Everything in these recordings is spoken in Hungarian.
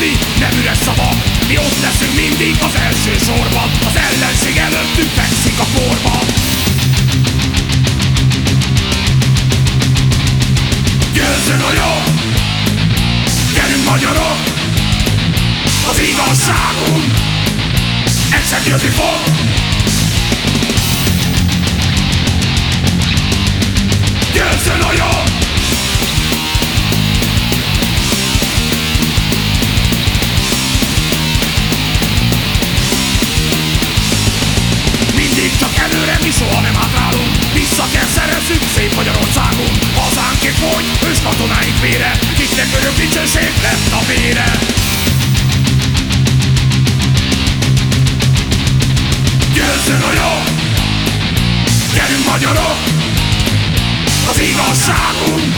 dolgozni, nem üres szavak Mi ott leszünk mindig az első sorban. Az ellenség előttünk fekszik a korba. Győzzön a jó Gyerünk magyarok. Az igazságunk. Egyszer győzni fog. Kiknek örök dicsőség lett a vére. Győzzön a jó. Gyerünk magyarok. Az igazságunk.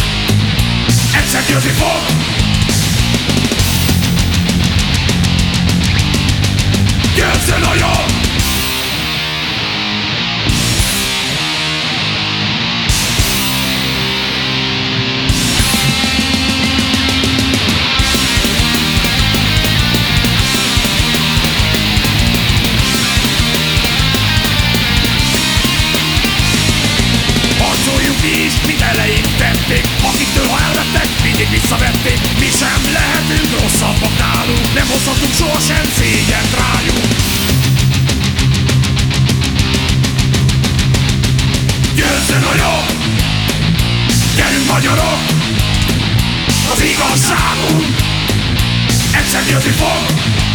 Egyszer győzni fog magyarok Az igazságunk. Egyszer győzni fog